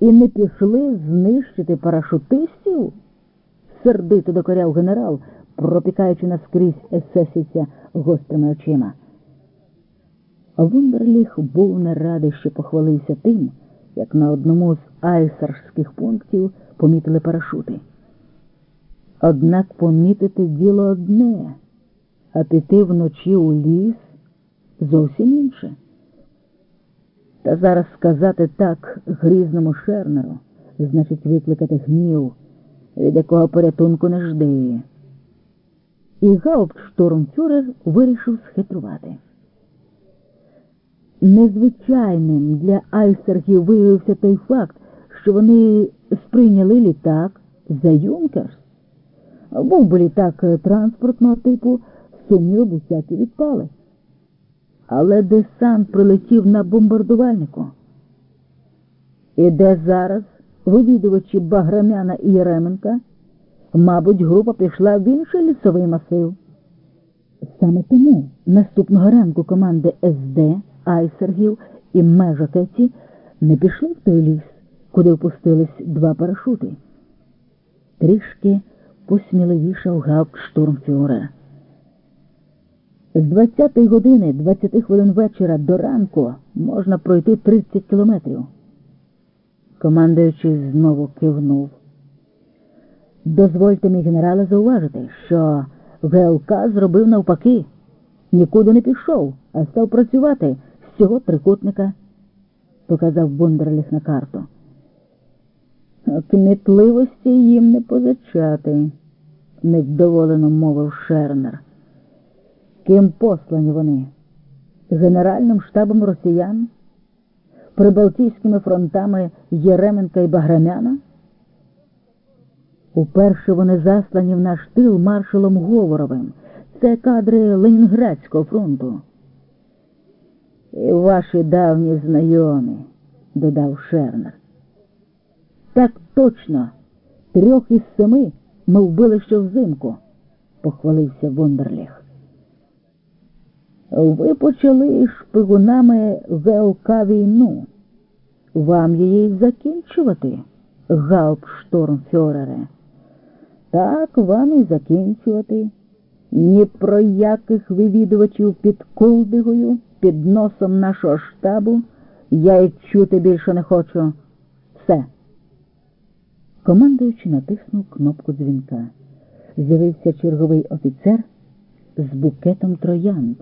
І не пішли знищити парашутистів? сердито докоряв генерал, пропікаючи наскрізь есесівця гострими очима. Вундерліх був не радий, що похвалився тим, як на одному з айсарських пунктів помітили парашути. Однак помітити діло одне, а піти вночі у ліс зовсім інше. Та зараз сказати так грізному шернеру, значить викликати гнів, від якого порятунку не жди. І гауптштурмфюрер вирішив схитрувати. Незвичайним для айсергів виявився той факт, що вони сприйняли літак за Юнкерс. Був би літак транспортного типу, сумніви б усякі відпали. Але десант прилетів на бомбардувальнику. І де зараз вивідувачі Баграмяна і Єременка, мабуть, група пішла в інший лісовий масив. Саме тому наступного ранку команди СД, Айсергів і Межакеці не пішли в той ліс, куди впустились два парашути. Трішки посміливішав гавк гауптштурмфюрер. З 20 години 20 хвилин вечора до ранку можна пройти 30 кілометрів. Командуючий знову кивнув. Дозвольте мій генерале зауважити, що ВЛК зробив навпаки, нікуди не пішов, а став працювати з цього трикутника, показав Бондерліх на карту. Кмітливості їм не позичати, невдоволено мовив Шернер. Ким послані вони? Генеральним штабом росіян? Прибалтійськими фронтами Єременка і Баграмяна? Уперше вони заслані в наш тил маршалом Говоровим. Це кадри Ленінградського фронту. І ваші давні знайомі, додав Шернер. Так точно, трьох із семи ми вбили ще взимку, похвалився Вондерліх. Ви почали шпигунами ВЛК війну. Вам її закінчувати, гауптштормфюрере? Так, вам і закінчувати. Ні про яких вивідувачів під Колдигою, під носом нашого штабу я й чути більше не хочу. Все. Командуючи натиснув кнопку дзвінка. З'явився черговий офіцер з букетом троянд.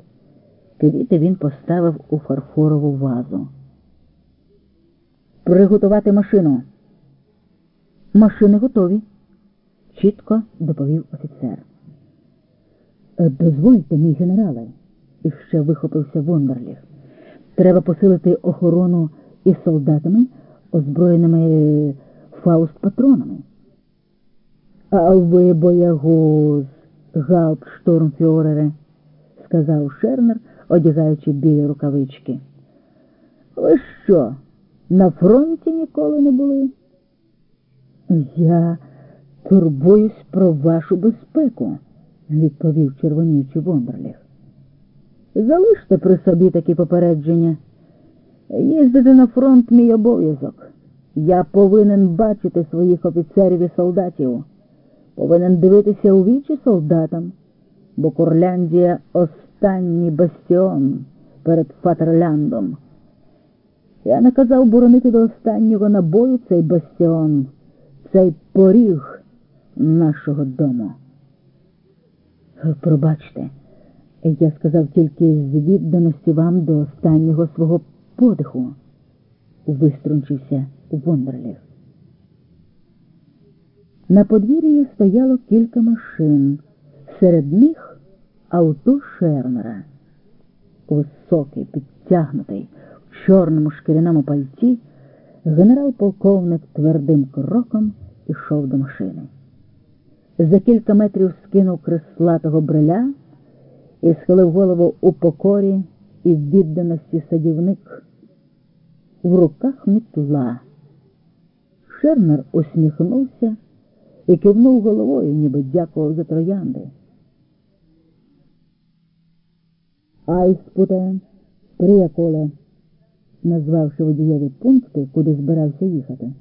Квіти він поставив у фарфорову вазу. Приготувати машину. Машини готові, чітко доповів офіцер. «Е, Дозвольте, мій генерале, іще вихопився Вондерліх. Треба посилити охорону із солдатами, озброєними фауст-патронами. А ви боягуз, гауптштурмфюрере, сказав Шернер, одягаючи білі рукавички. Ви що, на фронті ніколи не були? Я турбуюсь про вашу безпеку, відповів червоніючи Вондерліх. Залиште при собі такі попередження. Їздити на фронт мій обов'язок. Я повинен бачити своїх офіцерів і солдатів, повинен дивитися у вічі солдатам, бо Курляндія останній бастіон перед Фатерляндом. Я наказав боронити до останнього набою цей бастіон, цей поріг нашого дому. Пробачте, я сказав тільки з відданості вам до останнього свого подиху, виструнчився Вондерліх. На подвір'ї стояло кілька машин, серед них авто Шернера. Високий, підтягнутий, в чорному шкіряному пальті, генерал-полковник твердим кроком ішов до машини. За кілька метрів скинув креслатого бриля і схилив голову у покорі і відданості садівник. В руках мітла. Шернер усміхнувся і кивнув головою, ніби дякував за троянди. Айспуте, прияколе, назвавши водієві пункти, куди збирався їхати.